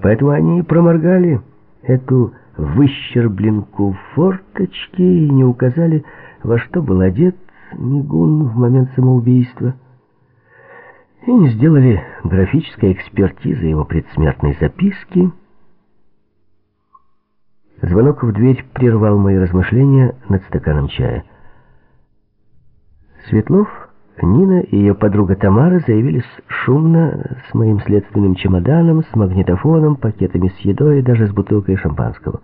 Поэтому они и проморгали эту выщербленку форточки и не указали, во что был одет Мигун в момент самоубийства, и не сделали графической экспертизы его предсмертной записки. Звонок в дверь прервал мои размышления над стаканом чая. Светлов Нина и ее подруга Тамара заявились шумно с моим следственным чемоданом, с магнитофоном, пакетами с едой и даже с бутылкой шампанского.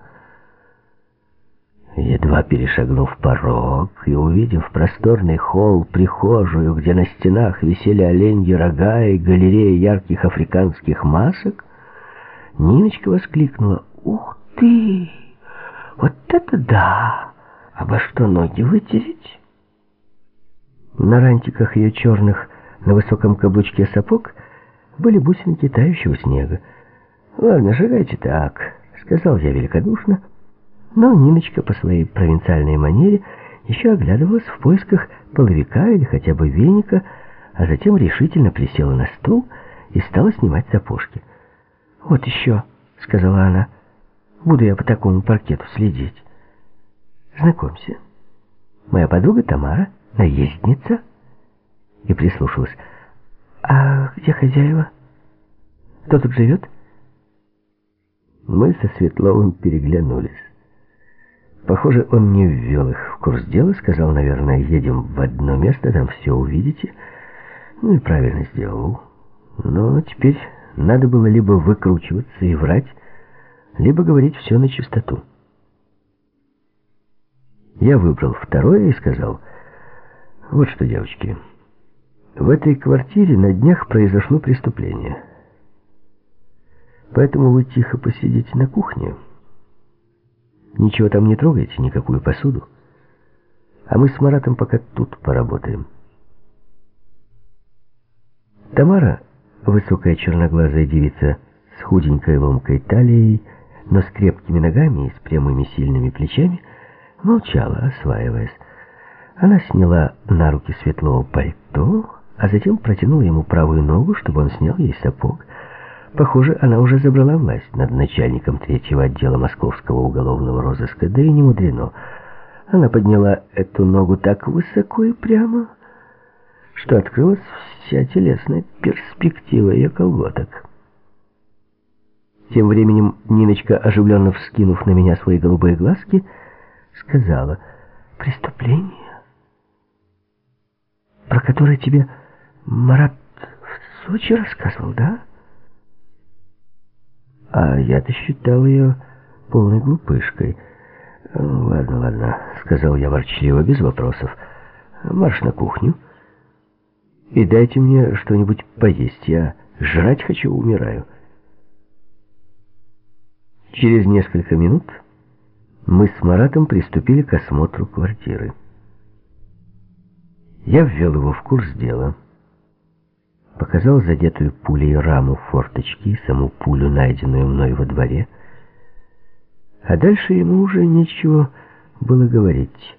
Едва перешагнув порог и увидев просторный холл, прихожую, где на стенах висели оленьи рога и галерея ярких африканских масок, Ниночка воскликнула «Ух ты! Вот это да! Обо что ноги вытереть?» На рантиках ее черных, на высоком каблучке сапог были бусинки тающего снега. «Ладно, шагайте так», — сказал я великодушно. Но Ниночка по своей провинциальной манере еще оглядывалась в поисках половика или хотя бы веника, а затем решительно присела на стул и стала снимать сапожки. «Вот еще», — сказала она, — «буду я по такому паркету следить». «Знакомься, моя подруга Тамара» наездница?» И прислушалась. «А где хозяева? Кто тут живет?» Мы со Светловым переглянулись. Похоже, он не ввел их в курс дела, сказал, наверное, едем в одно место, там все увидите. Ну и правильно сделал. Но теперь надо было либо выкручиваться и врать, либо говорить все на чистоту. Я выбрал второе и сказал... Вот что, девочки, в этой квартире на днях произошло преступление. Поэтому вы тихо посидите на кухне. Ничего там не трогайте, никакую посуду. А мы с Маратом пока тут поработаем. Тамара, высокая черноглазая девица с худенькой ломкой талией, но с крепкими ногами и с прямыми сильными плечами, молчала, осваиваясь. Она сняла на руки светлого пальто, а затем протянула ему правую ногу, чтобы он снял ей сапог. Похоже, она уже забрала власть над начальником третьего отдела московского уголовного розыска, да и не мудрено. Она подняла эту ногу так высоко и прямо, что открылась вся телесная перспектива ее колготок. Тем временем Ниночка, оживленно вскинув на меня свои голубые глазки, сказала «Преступление?» Про который тебе Марат в Сочи рассказывал, да? А я-то считал ее полной глупышкой. «Ладно, ладно», — сказал я ворчливо, без вопросов. «Марш на кухню и дайте мне что-нибудь поесть. Я жрать хочу, умираю». Через несколько минут мы с Маратом приступили к осмотру квартиры. Я ввел его в курс дела. Показал задетую пулей раму форточки саму пулю, найденную мной во дворе. А дальше ему уже ничего было говорить.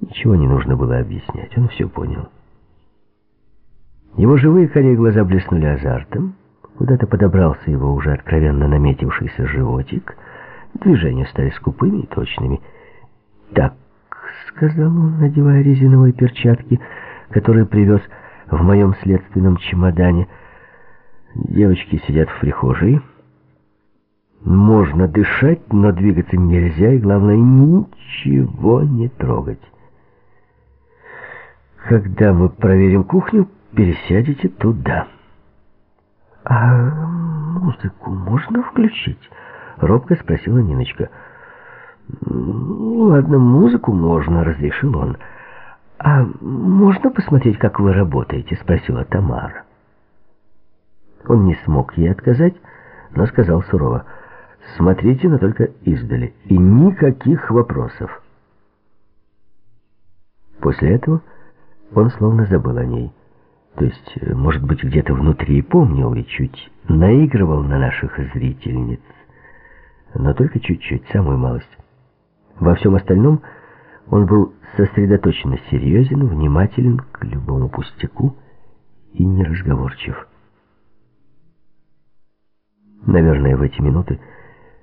Ничего не нужно было объяснять. Он все понял. Его живые корей глаза блеснули азартом. Куда-то подобрался его уже откровенно наметившийся животик. Движения стали скупыми и точными. «Так», — сказал он, надевая резиновые перчатки, — который привез в моем следственном чемодане. Девочки сидят в прихожей. Можно дышать, но двигаться нельзя, и главное, ничего не трогать. Когда мы проверим кухню, пересядете туда. «А музыку можно включить?» — робко спросила Ниночка. «Ну, ладно, музыку можно», — разрешил он. «А можно посмотреть, как вы работаете?» — спросила Тамара. Он не смог ей отказать, но сказал сурово. «Смотрите, но только издали, и никаких вопросов». После этого он словно забыл о ней. То есть, может быть, где-то внутри помнил и чуть наигрывал на наших зрительниц. Но только чуть-чуть, самую малость. Во всем остальном он был сосредоточенно серьезен, внимателен к любому пустяку и неразговорчив. Наверное, в эти минуты